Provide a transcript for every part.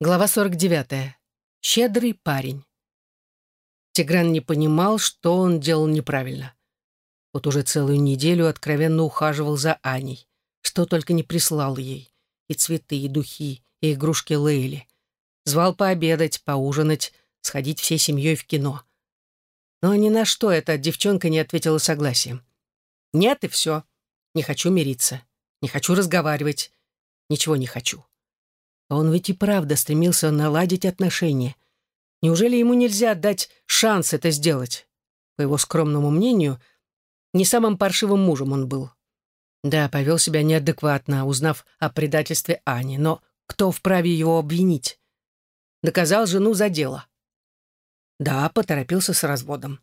Глава 49. Щедрый парень. Тигран не понимал, что он делал неправильно. Вот уже целую неделю откровенно ухаживал за Аней, что только не прислал ей. И цветы, и духи, и игрушки Лейли. Звал пообедать, поужинать, сходить всей семьей в кино. Но ни на что эта девчонка не ответила согласием. «Нет, и все. Не хочу мириться. Не хочу разговаривать. Ничего не хочу». А он ведь и правда стремился наладить отношения. Неужели ему нельзя дать шанс это сделать? По его скромному мнению, не самым паршивым мужем он был. Да, повел себя неадекватно, узнав о предательстве Ани, но кто вправе его обвинить? Доказал жену за дело. Да, поторопился с разводом.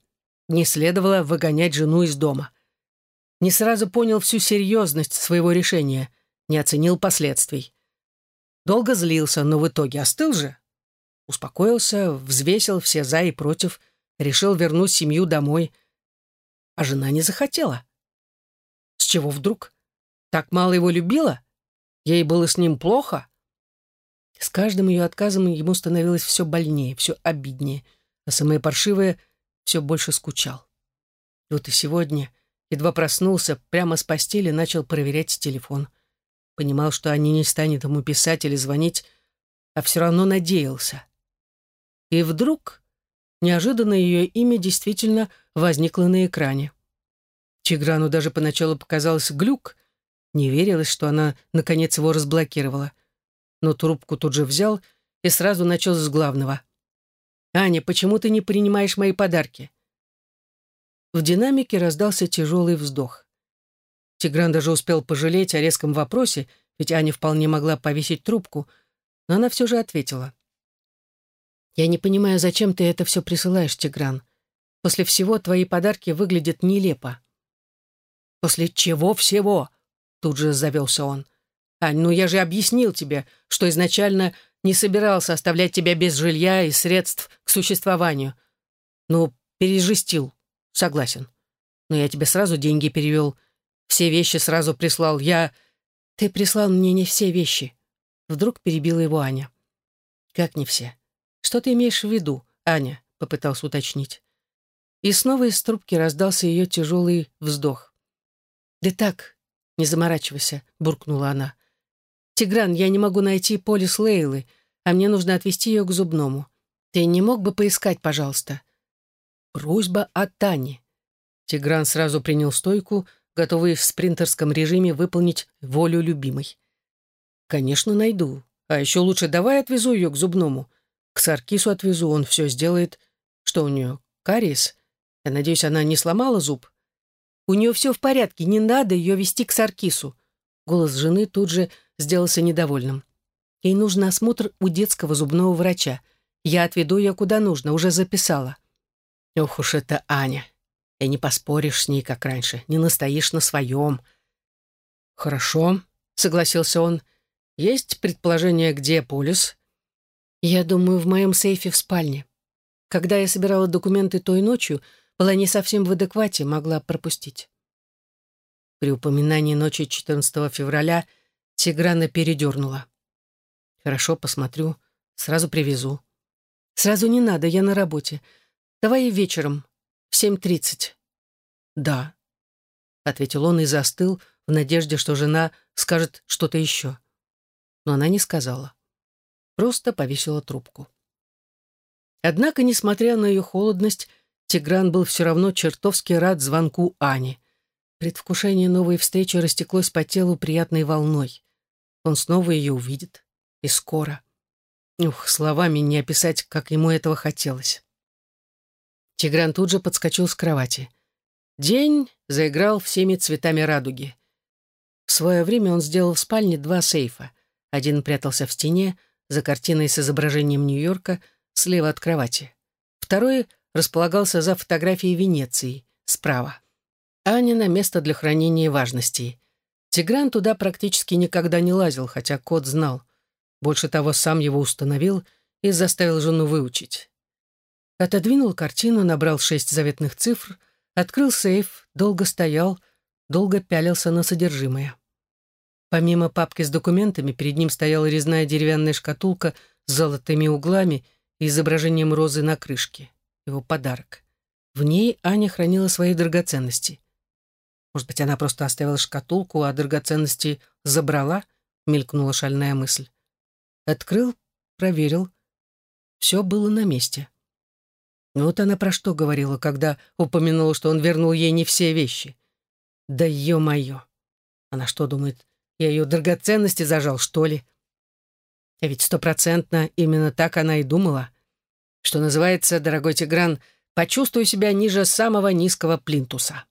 Не следовало выгонять жену из дома. Не сразу понял всю серьезность своего решения, не оценил последствий. Долго злился, но в итоге остыл же. Успокоился, взвесил все за и против, решил вернуть семью домой. А жена не захотела. С чего вдруг? Так мало его любила? Ей было с ним плохо? С каждым ее отказом ему становилось все больнее, все обиднее, а самое паршивое все больше скучал. И вот и сегодня, едва проснулся, прямо с постели начал проверять телефон — Понимал, что они не станет ему писать или звонить, а все равно надеялся. И вдруг неожиданно ее имя действительно возникло на экране. Чиграну даже поначалу показалось глюк, не верилось, что она наконец его разблокировала. Но трубку тут же взял и сразу начал с главного. «Аня, почему ты не принимаешь мои подарки?» В динамике раздался тяжелый вздох. Тигран даже успел пожалеть о резком вопросе, ведь Аня вполне могла повесить трубку, но она все же ответила. «Я не понимаю, зачем ты это все присылаешь, Тигран. После всего твои подарки выглядят нелепо». «После чего всего?» — тут же завелся он. «Ань, ну я же объяснил тебе, что изначально не собирался оставлять тебя без жилья и средств к существованию. Ну, пережестил, согласен. Но я тебе сразу деньги перевел, все вещи сразу прислал я. Ты прислал мне не все вещи. Вдруг перебила его Аня. Как не все? Что ты имеешь в виду, Аня? Попытался уточнить. И снова из трубки раздался ее тяжелый вздох. «Да так, не заморачивайся», — буркнула она. «Тигран, я не могу найти полис Лейлы, а мне нужно отвезти ее к зубному. Ты не мог бы поискать, пожалуйста?» Просьба от Тани. Тигран сразу принял стойку, готовый в спринтерском режиме выполнить волю любимой. «Конечно, найду. А еще лучше давай отвезу ее к зубному. К Саркису отвезу, он все сделает. Что у нее, кариес? Я надеюсь, она не сломала зуб?» «У нее все в порядке, не надо ее вести к Саркису». Голос жены тут же сделался недовольным. «Ей нужен осмотр у детского зубного врача. Я отведу ее куда нужно, уже записала». «Ох уж это Аня!» И не поспоришь с ней, как раньше, не настоишь на своем. «Хорошо», — согласился он. «Есть предположение, где полис?» «Я думаю, в моем сейфе в спальне. Когда я собирала документы той ночью, была не совсем в адеквате, могла пропустить». При упоминании ночи 14 февраля Тиграна передернула. «Хорошо, посмотрю. Сразу привезу». «Сразу не надо, я на работе. Давай вечером, семь тридцать». «Да», — ответил он и застыл в надежде, что жена скажет что-то еще. Но она не сказала. Просто повесила трубку. Однако, несмотря на ее холодность, Тигран был все равно чертовски рад звонку Ани. Предвкушение новой встречи растеклось по телу приятной волной. Он снова ее увидит. И скоро. Ух, словами не описать, как ему этого хотелось. Тигран тут же подскочил с кровати. День заиграл всеми цветами радуги. В свое время он сделал в спальне два сейфа. Один прятался в стене, за картиной с изображением Нью-Йорка, слева от кровати. Второй располагался за фотографией Венеции, справа. Аня на место для хранения важностей. Тигран туда практически никогда не лазил, хотя кот знал. Больше того, сам его установил и заставил жену выучить. Отодвинул картину, набрал шесть заветных цифр, открыл сейф, долго стоял, долго пялился на содержимое. Помимо папки с документами, перед ним стояла резная деревянная шкатулка с золотыми углами и изображением розы на крышке. Его подарок. В ней Аня хранила свои драгоценности. Может быть, она просто оставила шкатулку, а драгоценности забрала? Мелькнула шальная мысль. Открыл, проверил. Все было на месте. Вот она про что говорила, когда упомянула, что он вернул ей не все вещи. Да ё-моё! Она что думает, я ее драгоценности зажал, что ли? А ведь стопроцентно именно так она и думала. Что называется, дорогой Тигран, почувствуй себя ниже самого низкого плинтуса.